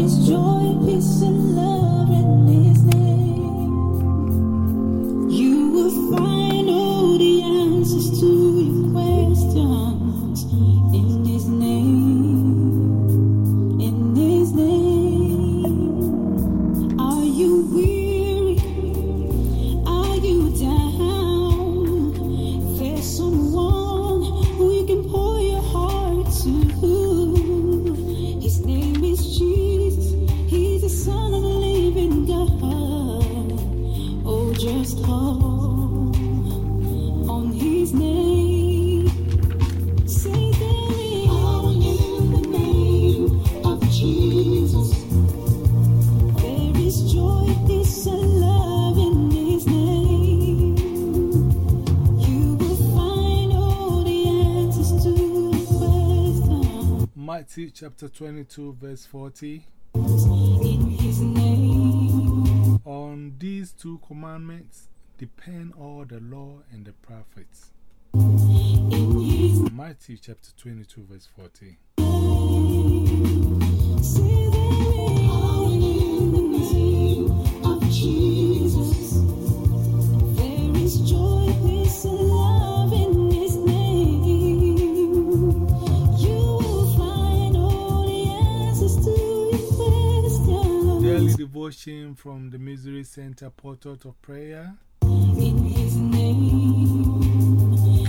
is joy, peace, and love in Matthew chapter 22, verse 40. in His name. On these two commandments depend all the law and the prophets. Matthew chapter 22, verse 40. Devotion from the Missouri Synod Portals of Prayer. in His name.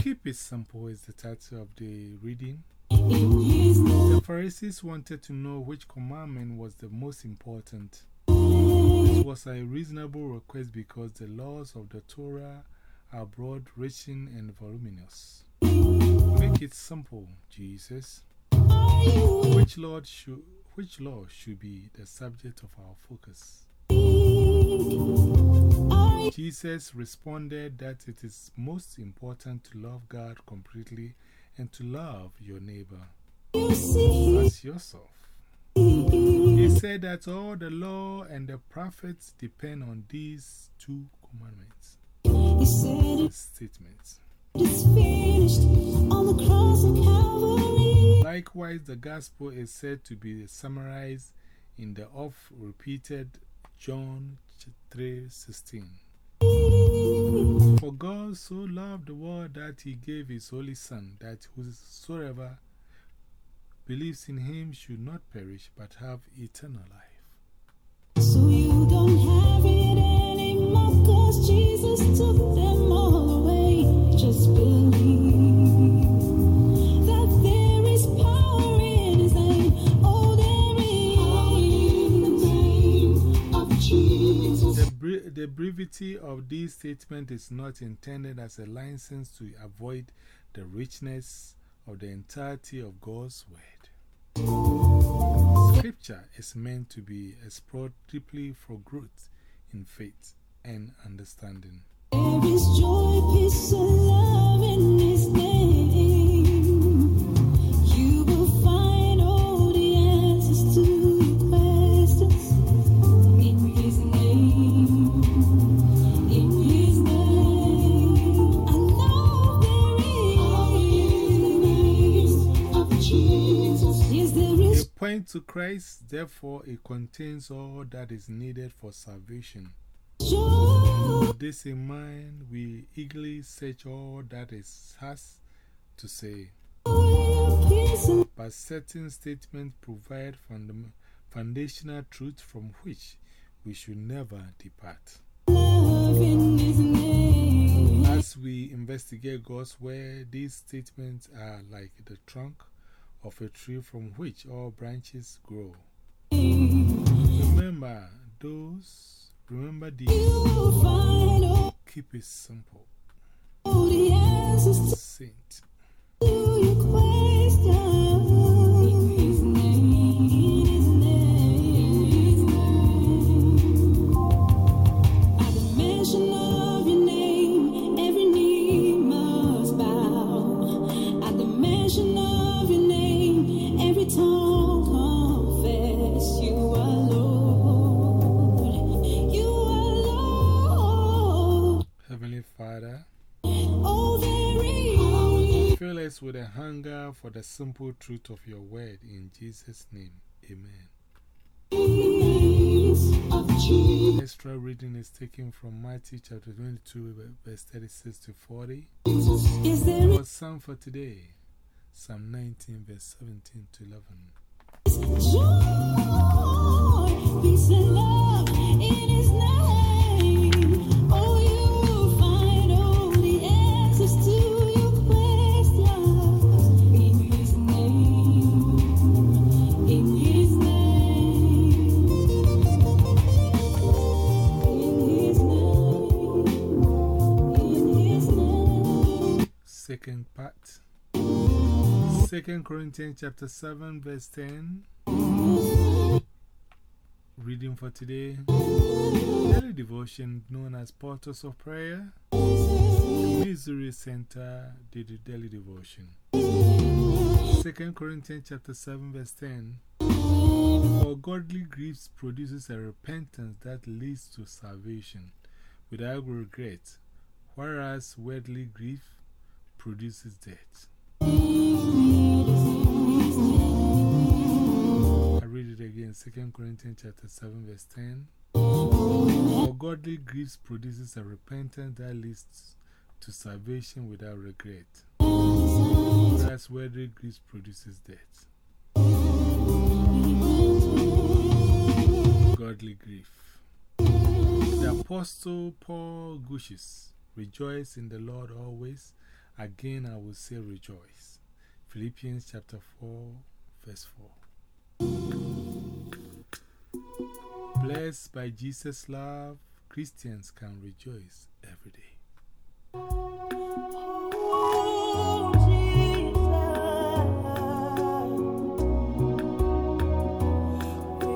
Keep it simple is the title of the reading. In His name. The Pharisees wanted to know which commandment was the most important. Mm. This was a reasonable request because the laws of the Torah are broad, reaching, and voluminous. Mm. Make it simple, Jesus. Which, Lord should, which law should be the subject of our focus? Jesus responded that it is most important to love God completely and to love your neighbor as yourself. He said that all the law and the prophets depend on these two commandments. He said Statements. It's finished on the cross of Calvary. Likewise, the gospel is said to be summarized in the oft repeated John 3:16. For God so loved the world that he gave his only Son, that whosoever believes in him should not perish but have eternal life. So you don't have it anymore, cause Jesus took them all away. Just believe The, brevity of this statement is not intended as a license to avoid the richness of the entirety of God's Word. Scripture is meant to be explored deeply for growth in faith and understanding. To Christ, therefore, it contains all that is needed for salvation. With this in mind, we eagerly search all that it has to say. But certain statements provide fundam foundational truth from which we should never depart. As we investigate God's Word, these statements are like the trunk of a tree from which all branches grow. Remember those, remember these, You will find all keep it simple. Saint. Us with a hunger for the simple truth of your word in Jesus' name. Amen. Extra reading is taken from Matthew chapter 22, verse 36 to 40. Is there psalm for today, Psalm 19, verse 17 to 11. joy, peace, and love in His name? 2 Corinthians chapter 7, verse 10. Reading for today Daily devotion known as Portals of Prayer. Missouri Synod did the daily devotion. 2 Corinthians chapter 7, verse 10. For godly grief produces a repentance that leads to salvation without regret, whereas worldly grief produces death. Again, 2 Corinthians chapter 7, verse 10. For godly grief produces a repentance that leads to salvation without regret, whereas worldly grief produces death. Godly grief. The Apostle Paul Gushes, rejoice in the Lord always. Again, I will say rejoice. Philippians chapter 4, verse 4. Blessed by Jesus' love, Christians can rejoice every day.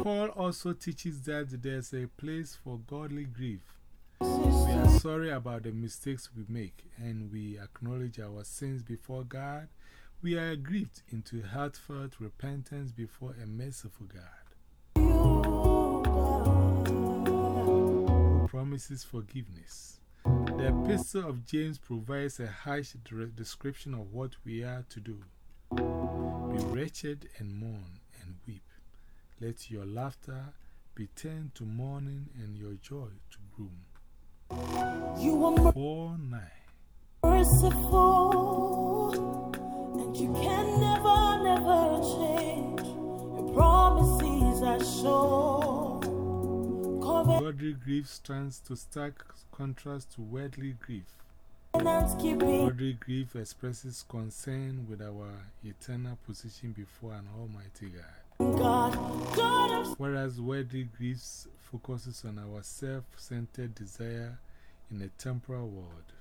Paul also teaches that there's a place for godly grief. We are sorry about the mistakes we make and we acknowledge our sins before God. We are grieved into heartfelt repentance before a merciful God promises forgiveness. The epistle of James provides a harsh description of what we are to do. Be wretched and mourn and weep. Let your laughter be turned to mourning and your joy to gloom. You are 4 9. merciful, and you can never, never change. Your promises are sure. Godly grief stands to stark contrast to worldly grief. Godly grief expresses concern with our eternal position before an Almighty God. God, Whereas worldly grief focuses on our self centered desire in a temporal world.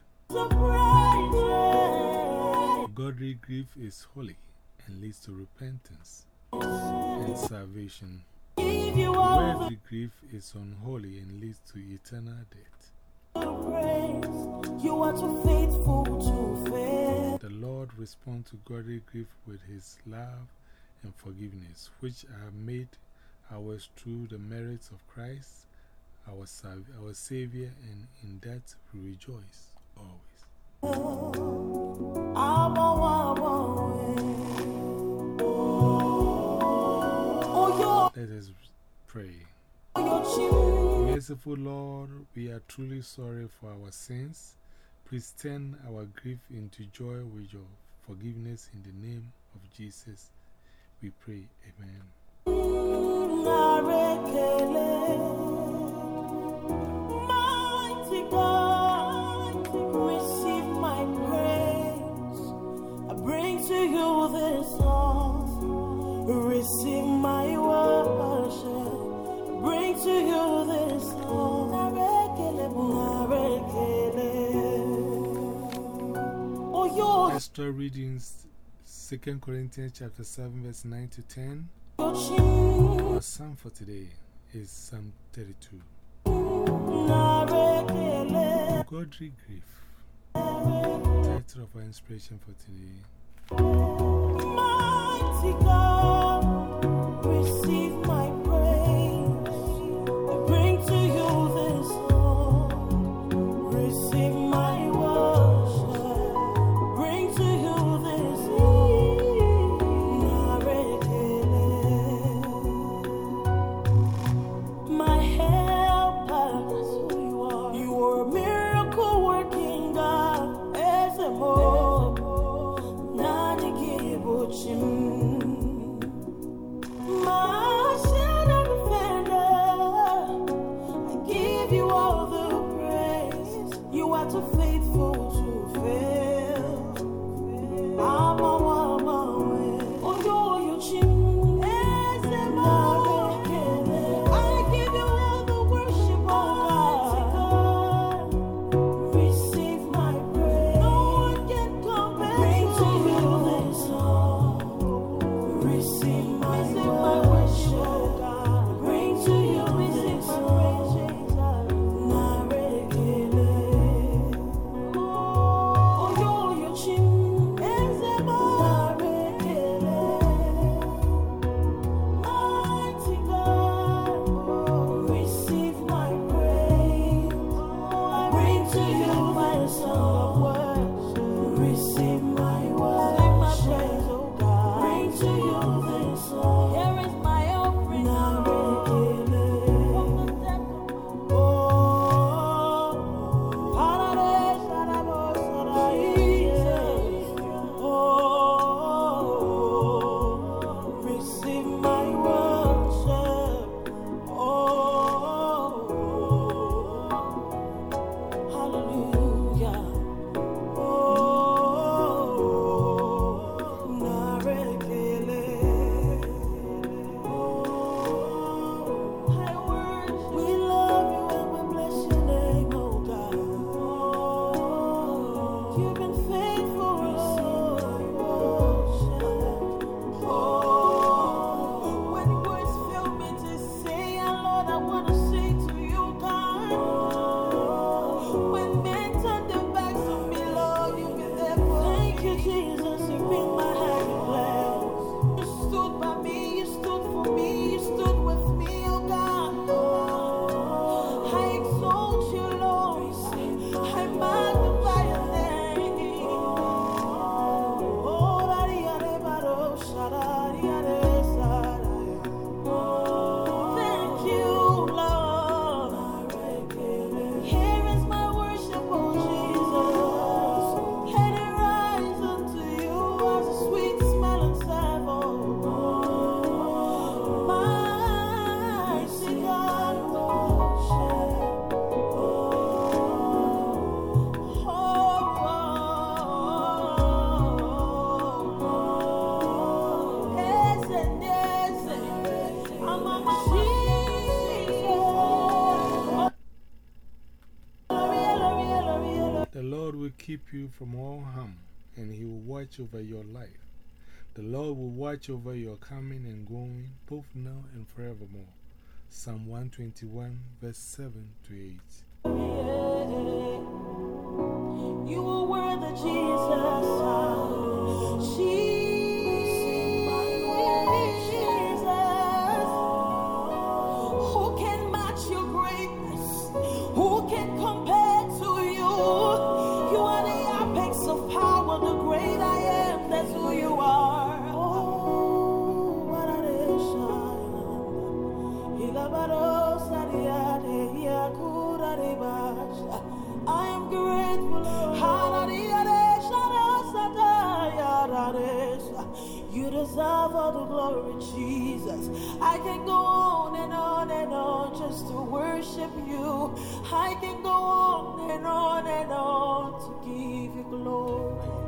Godly grief is holy and leads to repentance and salvation. Give you all Worldly grief is unholy and leads to eternal death. the. You are too faithful to fail. The Lord responds to godly grief with His love and forgiveness, which are made ours through the merits of Christ, our, our Savior, and in that we rejoice always. Oh, Let us pray. your, your children. Merciful Lord, we are truly sorry for our sins. Please turn our grief into joy with your forgiveness in the name of Jesus. We pray. Amen. Extra readings 2 Corinthians chapter 7, verse 9 to 10. Our psalm for today is Psalm 32. Godly grief. Title of our inspiration for today. Mighty God, receive my will keep you from all harm, and He will watch over your life. The Lord will watch over your coming and going, both now and forevermore. Psalm 121, verse 7 to 8. You were the Jesus. I deserve all the glory, Jesus. I can go on and on and on just to worship you. I can go on and on and on to give you glory.